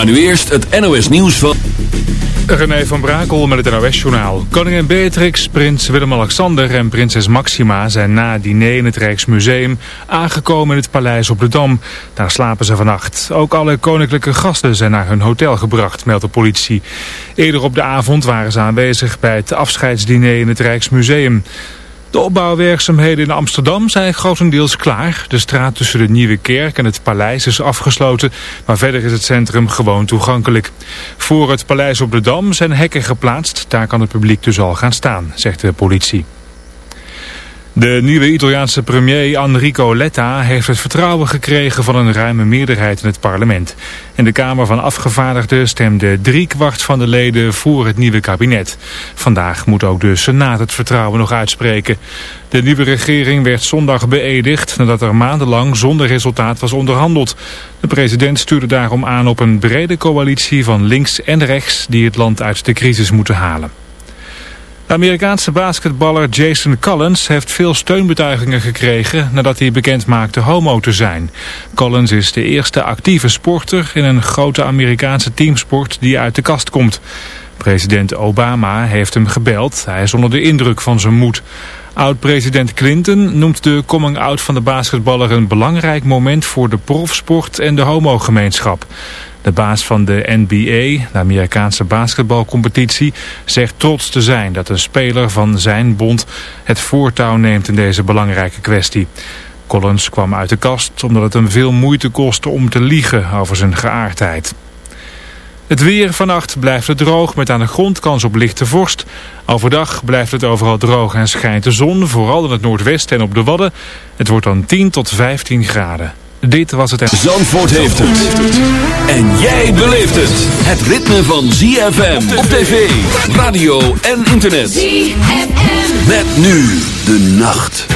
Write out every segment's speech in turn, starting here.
Maar nu eerst het NOS nieuws van... René van Brakel met het NOS-journaal. Koningin Beatrix, prins Willem-Alexander en prinses Maxima zijn na het diner in het Rijksmuseum aangekomen in het paleis op de Dam. Daar slapen ze vannacht. Ook alle koninklijke gasten zijn naar hun hotel gebracht, meldt de politie. Eerder op de avond waren ze aanwezig bij het afscheidsdiner in het Rijksmuseum. De opbouwwerkzaamheden in Amsterdam zijn grotendeels klaar. De straat tussen de Nieuwe Kerk en het paleis is afgesloten, maar verder is het centrum gewoon toegankelijk. Voor het paleis op de Dam zijn hekken geplaatst, daar kan het publiek dus al gaan staan, zegt de politie. De nieuwe Italiaanse premier Enrico Letta heeft het vertrouwen gekregen van een ruime meerderheid in het parlement. In de Kamer van Afgevaardigden stemde driekwart van de leden voor het nieuwe kabinet. Vandaag moet ook de Senaat het vertrouwen nog uitspreken. De nieuwe regering werd zondag beëdigd nadat er maandenlang zonder resultaat was onderhandeld. De president stuurde daarom aan op een brede coalitie van links en rechts die het land uit de crisis moeten halen. De Amerikaanse basketballer Jason Collins heeft veel steunbetuigingen gekregen nadat hij bekend maakte homo te zijn. Collins is de eerste actieve sporter in een grote Amerikaanse teamsport die uit de kast komt. President Obama heeft hem gebeld. Hij is onder de indruk van zijn moed. Oud-president Clinton noemt de coming-out van de basketballer een belangrijk moment voor de profsport en de homogemeenschap. De baas van de NBA, de Amerikaanse basketbalcompetitie, zegt trots te zijn dat een speler van zijn bond het voortouw neemt in deze belangrijke kwestie. Collins kwam uit de kast omdat het hem veel moeite kostte om te liegen over zijn geaardheid. Het weer vannacht blijft het droog met aan de grond kans op lichte vorst. Overdag blijft het overal droog en schijnt de zon, vooral in het noordwesten en op de Wadden. Het wordt dan 10 tot 15 graden. Dit was het... Zandvoort heeft het. En jij beleeft het. Het ritme van ZFM op tv, radio en internet. ZFM. Met nu de nacht.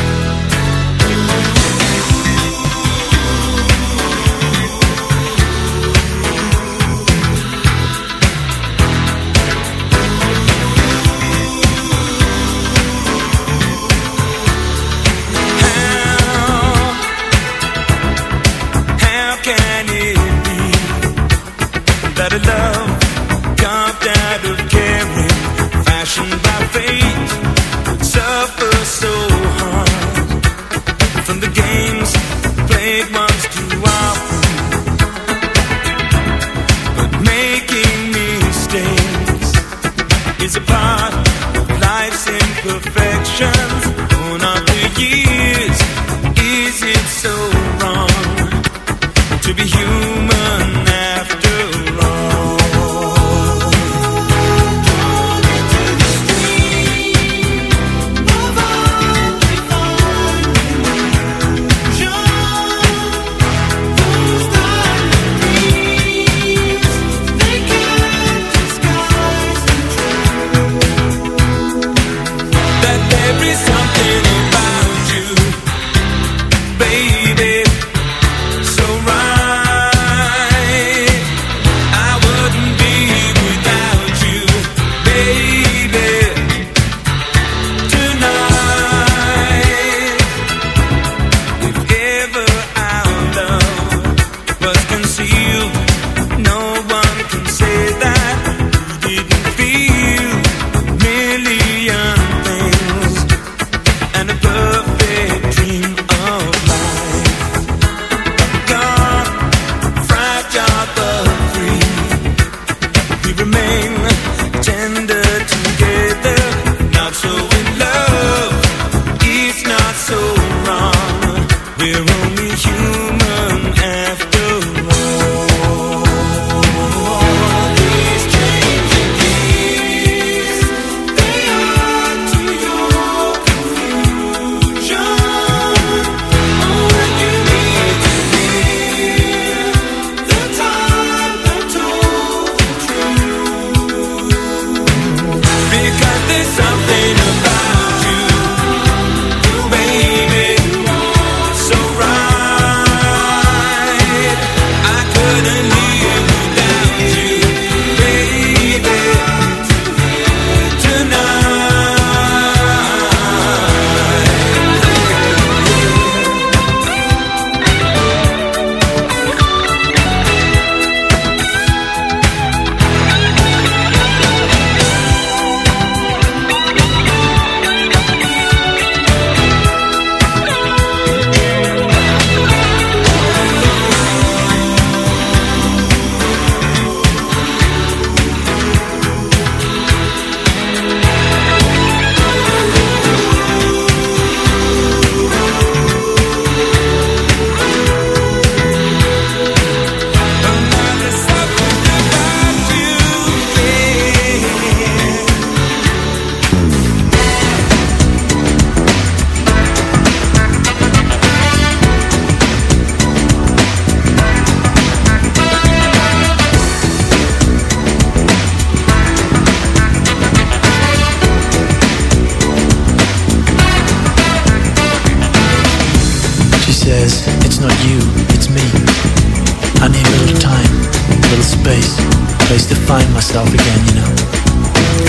Myself again, you know.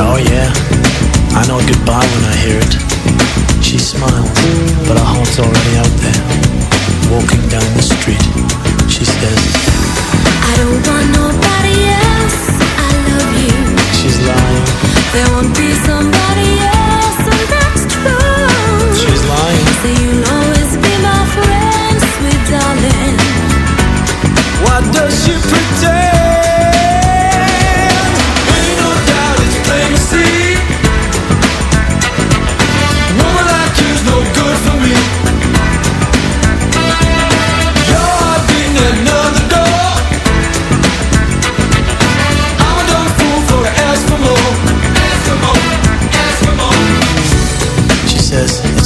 Oh yeah, I know a goodbye when I hear it. She smiles, but our heart's already out there. Walking down the street, she says, I don't want nobody else, I love you. She's lying. There won't be somebody else, and that's true. She's lying. So you'll always be my friend, sweet darling. What does she pretend?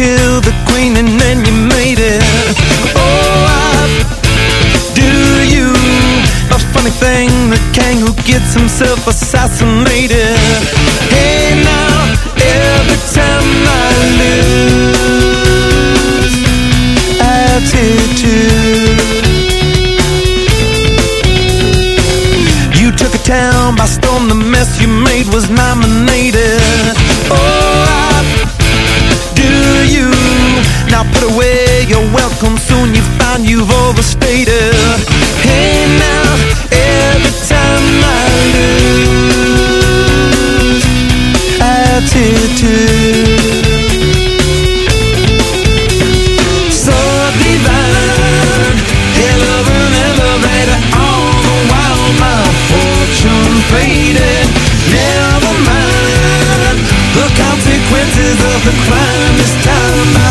You've got to kill the queen and then you made it. Oh, I do you. A funny thing, the king who gets himself assassinated. Put away your welcome? Soon you find you've overstated. Hey, now every time I lose attitude. So divine, hell of an elevator. All the while my fortune faded. Never mind the consequences of the crime. This time my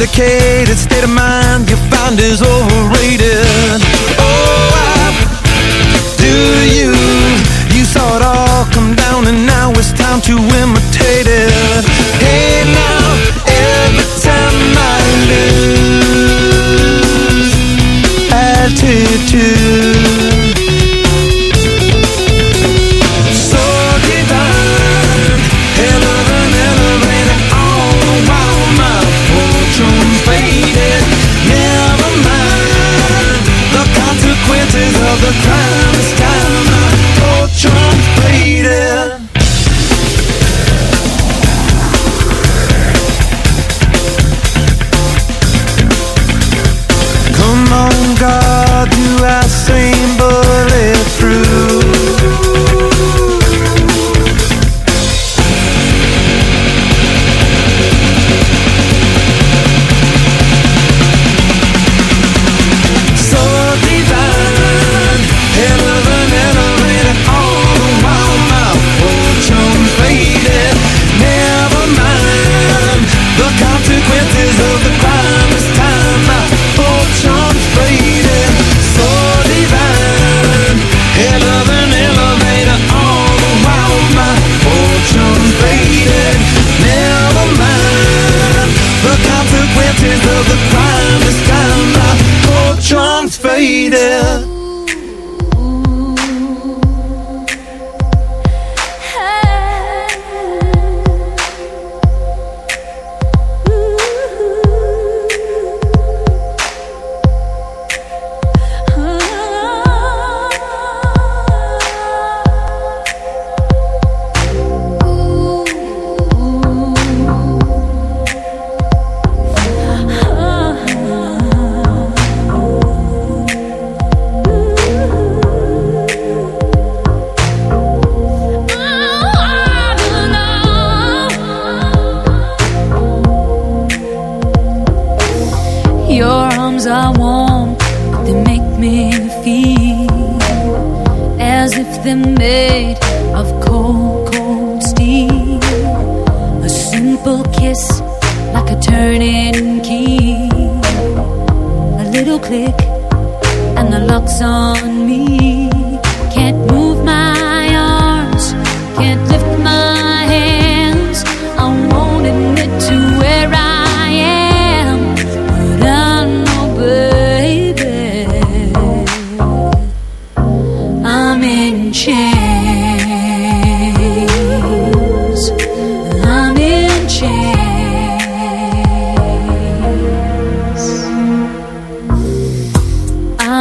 medicated state of mind you find is overrated. Oh, I do you? You saw it all come down, and now it's time to imitate it. Hey, now every time I lose attitude.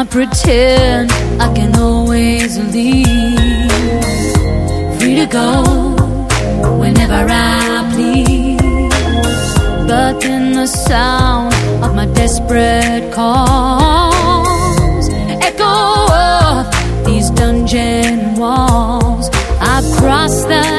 Pretend I can always leave. Free to go whenever I please. But then the sound of my desperate calls echo these dungeon walls. I've crossed the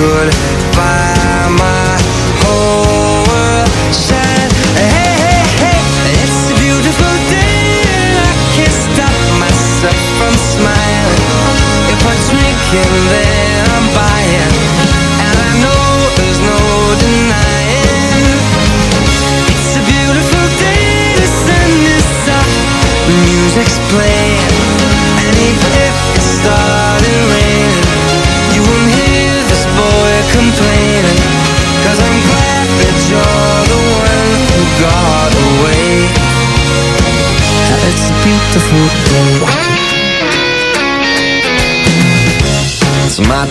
said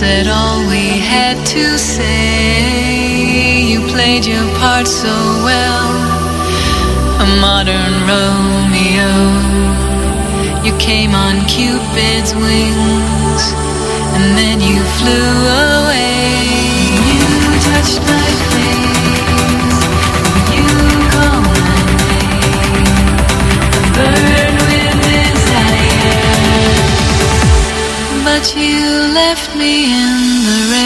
said all we had to say. You played your part so well, a modern Romeo. You came on Cupid's wings, and then you flew away. You touched my face. but you left me in the rain.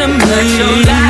to me.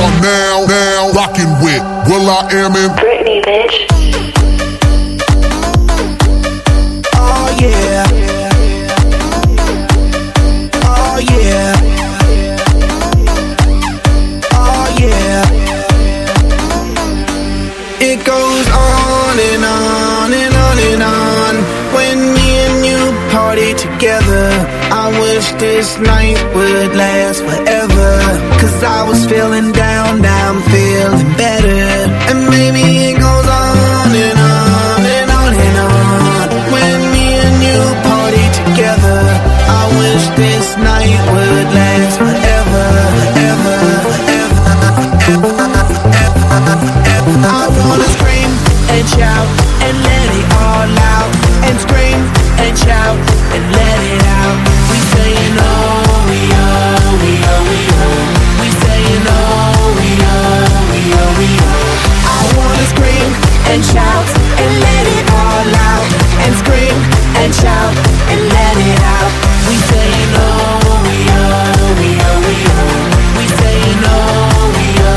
are now, now rocking with will.i.am in Britney, bitch. Oh yeah. Oh yeah. Oh yeah. It goes on and on and on and on when me and you party together. I wish this night would last forever. Cause I was feeling down, now I'm feeling better. And shout and let it all out. And scream and shout and let it out. We saying oh, we oh, we oh, we oh. We saying oh, we oh,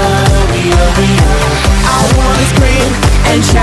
we oh, we oh. I wanna scream and shout